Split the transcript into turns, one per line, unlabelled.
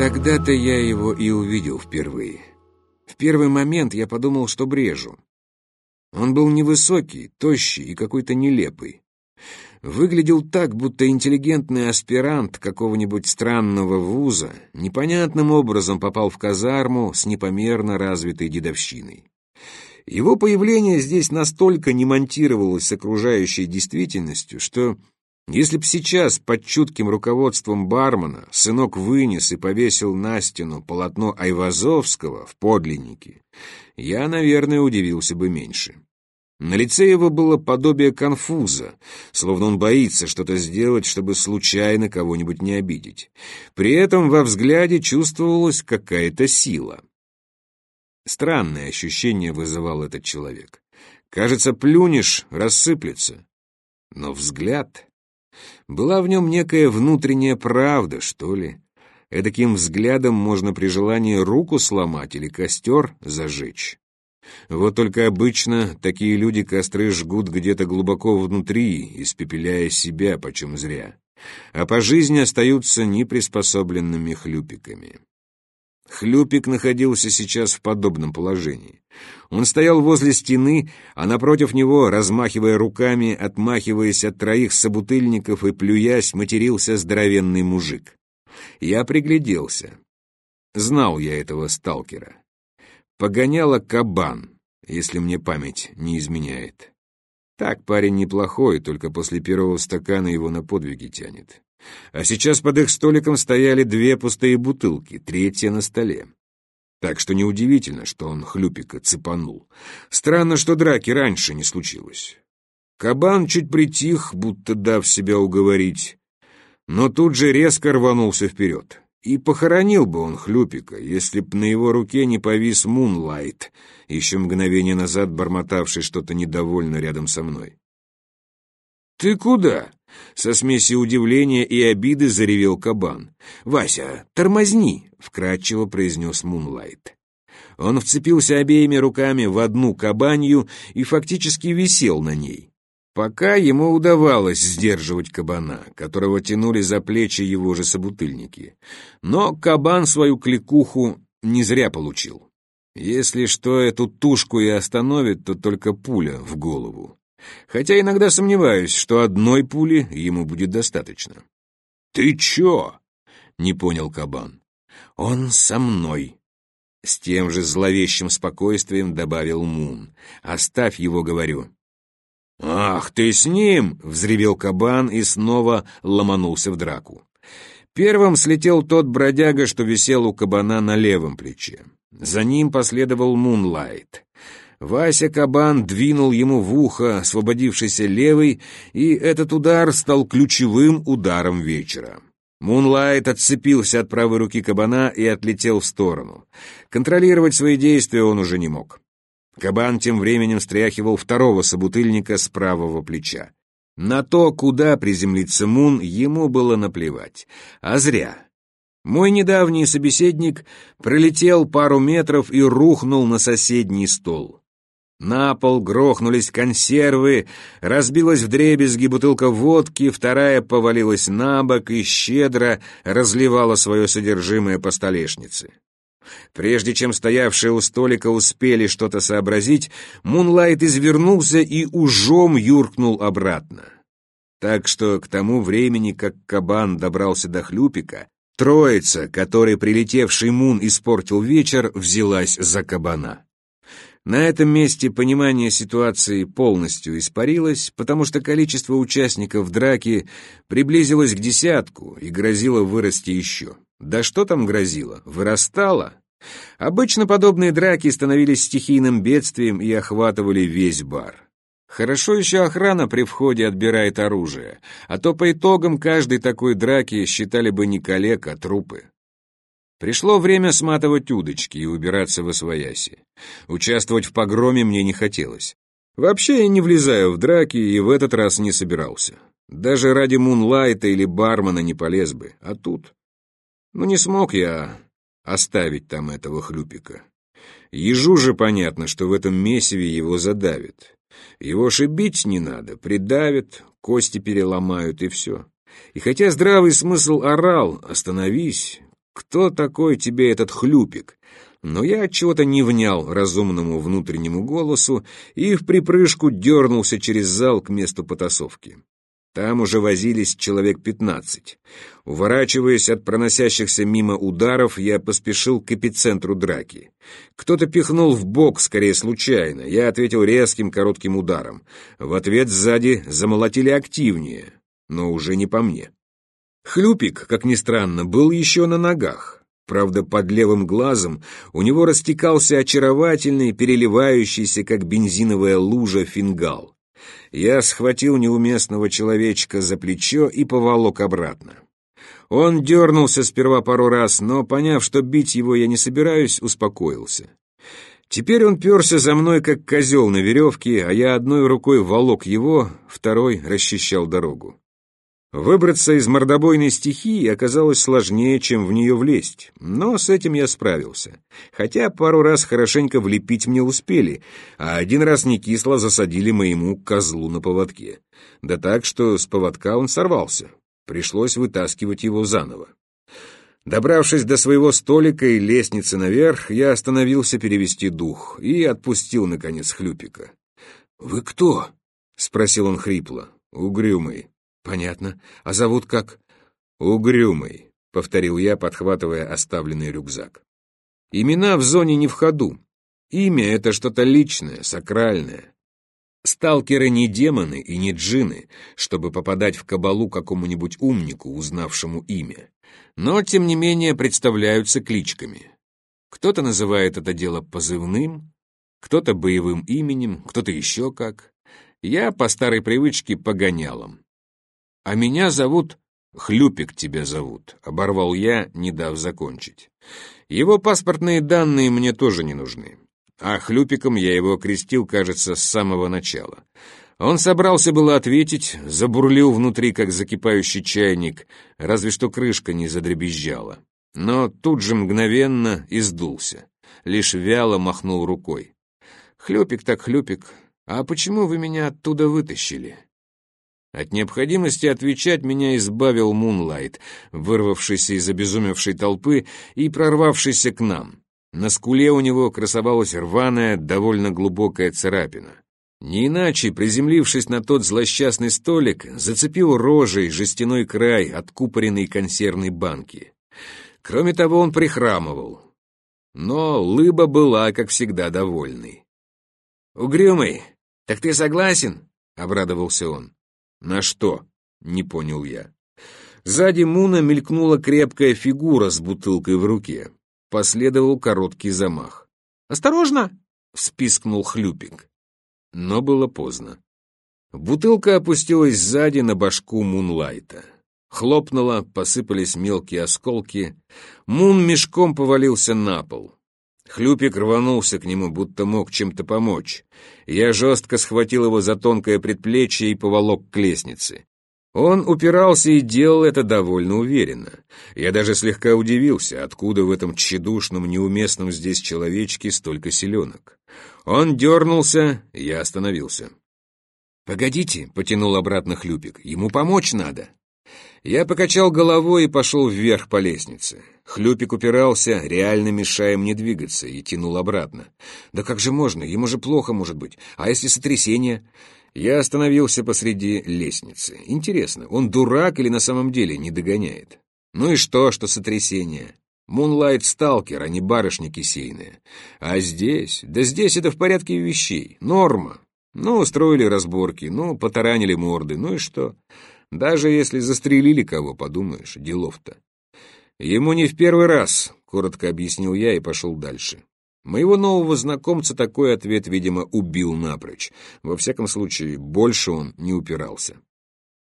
Тогда-то я его и увидел впервые. В первый момент я подумал, что брежу. Он был невысокий, тощий и какой-то нелепый. Выглядел так, будто интеллигентный аспирант какого-нибудь странного вуза непонятным образом попал в казарму с непомерно развитой дедовщиной. Его появление здесь настолько не монтировалось с окружающей действительностью, что если б сейчас под чутким руководством бармена сынок вынес и повесил на стену полотно Айвазовского в подлиннике, я, наверное, удивился бы меньше. На лице его было подобие конфуза, словно он боится что-то сделать, чтобы случайно кого-нибудь не обидеть. При этом во взгляде чувствовалась какая-то сила. Странное ощущение вызывал этот человек. Кажется, плюнешь, рассыплется. Но взгляд... Была в нем некая внутренняя правда, что ли. Эдаким взглядом можно при желании руку сломать или костер зажечь. Вот только обычно такие люди костры жгут где-то глубоко внутри, испепеляя себя почем зря, а по жизни остаются неприспособленными хлюпиками. Хлюпик находился сейчас в подобном положении. Он стоял возле стены, а напротив него, размахивая руками, отмахиваясь от троих собутыльников и плюясь, матерился здоровенный мужик. Я пригляделся. Знал я этого сталкера. Погоняло кабан, если мне память не изменяет. Так парень неплохой, только после первого стакана его на подвиги тянет. А сейчас под их столиком стояли две пустые бутылки, третья на столе. Так что неудивительно, что он хлюпика цепанул. Странно, что драки раньше не случилось. Кабан чуть притих, будто дав себя уговорить, но тут же резко рванулся вперед. И похоронил бы он хлюпика, если б на его руке не повис Мунлайт, еще мгновение назад бормотавший что-то недовольно рядом со мной. «Ты куда?» — со смесью удивления и обиды заревел кабан. «Вася, тормозни!» — вкратчиво произнес Мунлайт. Он вцепился обеими руками в одну кабанью и фактически висел на ней. Пока ему удавалось сдерживать кабана, которого тянули за плечи его же собутыльники. Но кабан свою кликуху не зря получил. Если что эту тушку и остановит, то только пуля в голову. Хотя иногда сомневаюсь, что одной пули ему будет достаточно. «Ты чё?» — не понял кабан. «Он со мной», — с тем же зловещим спокойствием добавил Мун. «Оставь его, говорю». «Ах, ты с ним!» — взревел кабан и снова ломанулся в драку. Первым слетел тот бродяга, что висел у кабана на левом плече. За ним последовал Мунлайт. Вася Кабан двинул ему в ухо освободившийся левый, и этот удар стал ключевым ударом вечера. Мунлайт отцепился от правой руки кабана и отлетел в сторону. Контролировать свои действия он уже не мог. Кабан тем временем стряхивал второго собутыльника с правого плеча. На то, куда приземлится Мун, ему было наплевать. А зря. Мой недавний собеседник пролетел пару метров и рухнул на соседний стол. На пол грохнулись консервы, разбилась вдребезги бутылка водки, вторая повалилась на бок и щедро разливала свое содержимое по столешнице. Прежде чем стоявшие у столика успели что-то сообразить, Мунлайт извернулся и ужом юркнул обратно. Так что к тому времени, как кабан добрался до хлюпика, троица, которой прилетевший Мун испортил вечер, взялась за кабана. На этом месте понимание ситуации полностью испарилось, потому что количество участников драки приблизилось к десятку и грозило вырасти еще. Да что там грозило? Вырастало? Обычно подобные драки становились стихийным бедствием и охватывали весь бар. Хорошо еще охрана при входе отбирает оружие, а то по итогам каждой такой драки считали бы не коллег, а трупы. Пришло время сматывать удочки и убираться в освояси. Участвовать в погроме мне не хотелось. Вообще я не влезаю в драки и в этот раз не собирался. Даже ради Мунлайта или бармена не полез бы, а тут... Ну не смог я оставить там этого хлюпика. Ежу же понятно, что в этом месиве его задавят. Его шибить не надо, придавят, кости переломают и все. И хотя здравый смысл орал «Остановись! кто такой тебе этот хлюпик? Но я чего-то не внял разумному внутреннему голосу и в припрыжку дернулся через зал к месту потасовки. Там уже возились человек пятнадцать. Уворачиваясь от проносящихся мимо ударов, я поспешил к эпицентру драки. Кто-то пихнул в бок, скорее случайно. Я ответил резким коротким ударом. В ответ сзади замолотили активнее, но уже не по мне. Хлюпик, как ни странно, был еще на ногах. Правда, под левым глазом у него растекался очаровательный, переливающийся, как бензиновая лужа, фингал. Я схватил неуместного человечка за плечо и поволок обратно. Он дернулся сперва пару раз, но, поняв, что бить его я не собираюсь, успокоился. Теперь он перся за мной, как козел на веревке, а я одной рукой волок его, второй расчищал дорогу. Выбраться из мордобойной стихии оказалось сложнее, чем в нее влезть, но с этим я справился. Хотя пару раз хорошенько влепить мне успели, а один раз не засадили моему козлу на поводке. Да так, что с поводка он сорвался. Пришлось вытаскивать его заново. Добравшись до своего столика и лестницы наверх, я остановился перевести дух и отпустил, наконец, хлюпика. «Вы кто?» — спросил он хрипло. «Угрюмый». «Понятно. А зовут как?» «Угрюмый», — повторил я, подхватывая оставленный рюкзак. «Имена в зоне не в ходу. Имя — это что-то личное, сакральное. Сталкеры не демоны и не джины, чтобы попадать в кабалу какому-нибудь умнику, узнавшему имя. Но, тем не менее, представляются кличками. Кто-то называет это дело позывным, кто-то боевым именем, кто-то еще как. Я по старой привычке погонялом. «А меня зовут...» «Хлюпик тебя зовут», — оборвал я, не дав закончить. «Его паспортные данные мне тоже не нужны. А Хлюпиком я его окрестил, кажется, с самого начала. Он собрался было ответить, забурлил внутри, как закипающий чайник, разве что крышка не задребезжала. Но тут же мгновенно издулся, лишь вяло махнул рукой. «Хлюпик так хлюпик, а почему вы меня оттуда вытащили?» От необходимости отвечать меня избавил Мунлайт, вырвавшийся из обезумевшей толпы и прорвавшийся к нам. На скуле у него красовалась рваная, довольно глубокая царапина. Не иначе, приземлившись на тот злосчастный столик, зацепил рожей жестяной край откупоренной консервной банки. Кроме того, он прихрамывал. Но лыба была, как всегда, довольной. «Угрюмый, так ты согласен?» — обрадовался он. «На что?» — не понял я. Сзади Муна мелькнула крепкая фигура с бутылкой в руке. Последовал короткий замах. «Осторожно!» — вспискнул Хлюпик. Но было поздно. Бутылка опустилась сзади на башку Мунлайта. Хлопнула, посыпались мелкие осколки. Мун мешком повалился на пол. Хлюпик рванулся к нему, будто мог чем-то помочь. Я жестко схватил его за тонкое предплечье и поволок к лестнице. Он упирался и делал это довольно уверенно. Я даже слегка удивился, откуда в этом тщедушном, неуместном здесь человечке столько селенок. Он дернулся, я остановился. «Погодите», — потянул обратно Хлюпик, — «ему помочь надо». Я покачал головой и пошел вверх по лестнице. Хлюпик упирался, реально мешая мне двигаться, и тянул обратно. «Да как же можно? Ему же плохо, может быть. А если сотрясение?» Я остановился посреди лестницы. Интересно, он дурак или на самом деле не догоняет? Ну и что, что сотрясение? Мунлайт сталкер, а не барышня кисейная. А здесь? Да здесь это в порядке вещей. Норма. Ну, устроили разборки, ну, потаранили морды, ну и что? Даже если застрелили кого, подумаешь, делов-то. Ему не в первый раз, коротко объяснил я и пошел дальше. Моего нового знакомца такой ответ, видимо, убил напрочь. Во всяком случае, больше он не упирался.